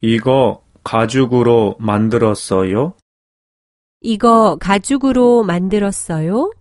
이거 가죽으로 만들었어요? 이거 가죽으로 만들었어요?